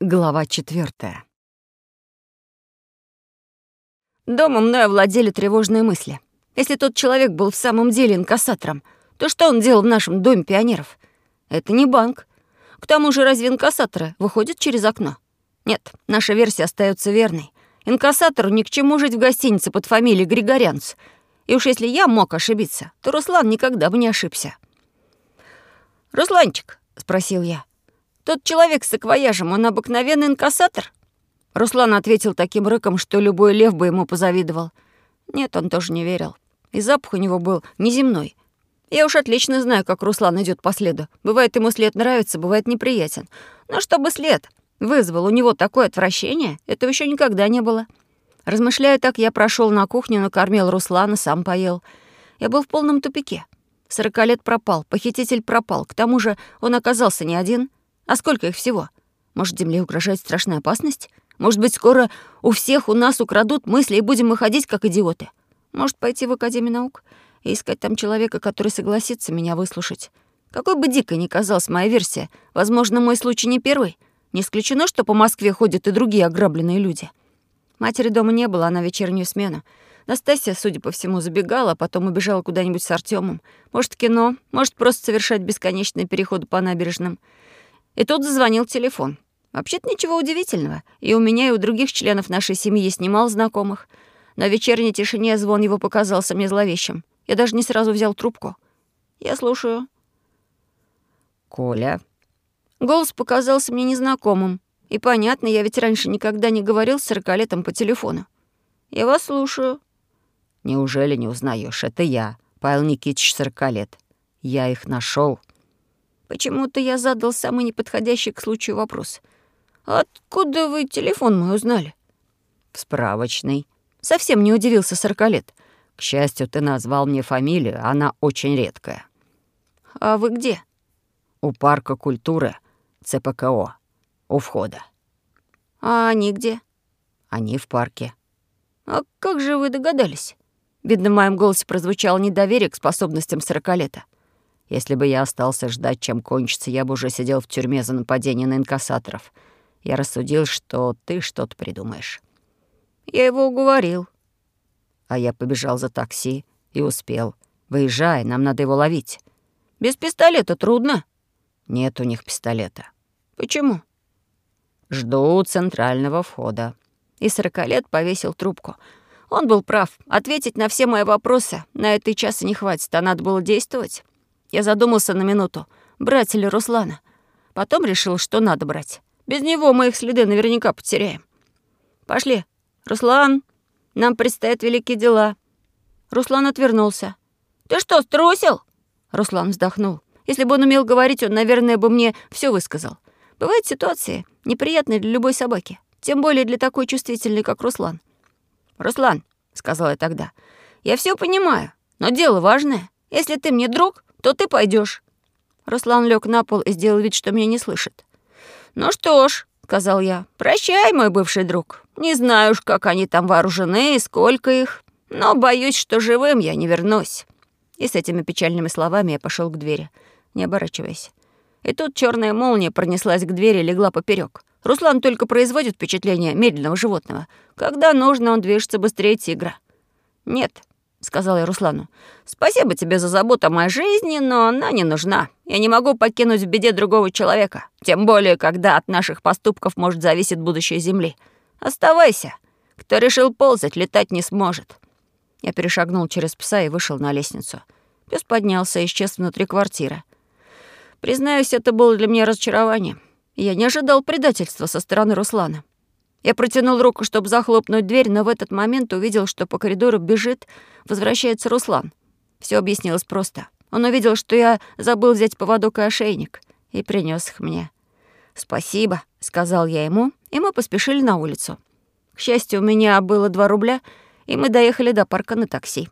Глава четвертая. Дома мною овладели тревожные мысли. Если тот человек был в самом деле инкассатором, то что он делал в нашем доме пионеров? Это не банк. К тому же разве инкассаторы выходят через окно? Нет, наша версия остается верной. Инкассатору ни к чему жить в гостинице под фамилией Григорянц. И уж если я мог ошибиться, то Руслан никогда бы не ошибся. «Русланчик», — спросил я, — тот человек с акваяжем, он обыкновенный инкассатор?» Руслан ответил таким рыком, что любой лев бы ему позавидовал. Нет, он тоже не верил. И запах у него был неземной. Я уж отлично знаю, как Руслан идет по следу. Бывает, ему след нравится, бывает неприятен. Но чтобы след вызвал у него такое отвращение, этого еще никогда не было. Размышляя так, я прошел на кухню, накормил Руслана, сам поел. Я был в полном тупике. Сорока лет пропал, похититель пропал. К тому же он оказался не один. А сколько их всего? Может, Земле угрожает страшная опасность? Может быть, скоро у всех у нас украдут мысли и будем мы ходить как идиоты? Может, пойти в Академию наук и искать там человека, который согласится меня выслушать? Какой бы дикой ни казалась моя версия, возможно, мой случай не первый. Не исключено, что по Москве ходят и другие ограбленные люди. Матери дома не было, она вечернюю смену. Настасья, судя по всему, забегала, а потом убежала куда-нибудь с Артемом. Может, кино, может, просто совершать бесконечные переходы по набережным. И тут зазвонил телефон. Вообще-то ничего удивительного. И у меня, и у других членов нашей семьи есть немало знакомых. На вечерней тишине звон его показался мне зловещим. Я даже не сразу взял трубку. Я слушаю. «Коля». Голос показался мне незнакомым. И понятно, я ведь раньше никогда не говорил с сорокалетом по телефону. Я вас слушаю. Неужели не узнаешь? Это я, Павел Никитич, сорокалет. Я их нашел. Почему-то я задал самый неподходящий к случаю вопрос. «Откуда вы телефон мой узнали?» «В справочной». Совсем не удивился сорокалет. «К счастью, ты назвал мне фамилию, она очень редкая». «А вы где?» «У парка культуры ЦПКО, у входа». «А они где?» «Они в парке». «А как же вы догадались?» Видно, в моем голосе прозвучало недоверие к способностям сорокалета. Если бы я остался ждать, чем кончится, я бы уже сидел в тюрьме за нападение на инкассаторов. Я рассудил, что ты что-то придумаешь. Я его уговорил. А я побежал за такси и успел. Выезжай, нам надо его ловить. Без пистолета трудно. Нет у них пистолета. Почему? Жду центрального входа. И сорокалет повесил трубку. Он был прав. Ответить на все мои вопросы на этой часа не хватит, а надо было действовать. Я задумался на минуту, брать ли Руслана. Потом решил, что надо брать. Без него мы их следы наверняка потеряем. Пошли. Руслан, нам предстоят великие дела. Руслан отвернулся. Ты что, струсил? Руслан вздохнул. Если бы он умел говорить, он, наверное, бы мне все высказал. Бывают ситуации, неприятные для любой собаки, тем более для такой чувствительной, как Руслан. «Руслан», — сказал я тогда, — «я все понимаю, но дело важное. Если ты мне друг, то ты пойдешь. Руслан лег на пол и сделал вид, что меня не слышит. «Ну что ж», — сказал я, — «прощай, мой бывший друг. Не знаю уж, как они там вооружены и сколько их, но боюсь, что живым я не вернусь». И с этими печальными словами я пошел к двери, не оборачиваясь. И тут черная молния пронеслась к двери и легла поперек. Руслан только производит впечатление медленного животного. Когда нужно, он движется быстрее тигра. Нет, — сказала я Руслану. «Спасибо тебе за заботу о моей жизни, но она не нужна. Я не могу покинуть в беде другого человека, тем более, когда от наших поступков может зависеть будущее Земли. Оставайся. Кто решил ползать, летать не сможет». Я перешагнул через пса и вышел на лестницу. Пес поднялся и исчез внутри квартиры. Признаюсь, это было для меня разочарование. Я не ожидал предательства со стороны Руслана. Я протянул руку, чтобы захлопнуть дверь, но в этот момент увидел, что по коридору бежит, возвращается Руслан. Все объяснилось просто. Он увидел, что я забыл взять поводок и ошейник, и принес их мне. «Спасибо», — сказал я ему, и мы поспешили на улицу. К счастью, у меня было два рубля, и мы доехали до парка на такси.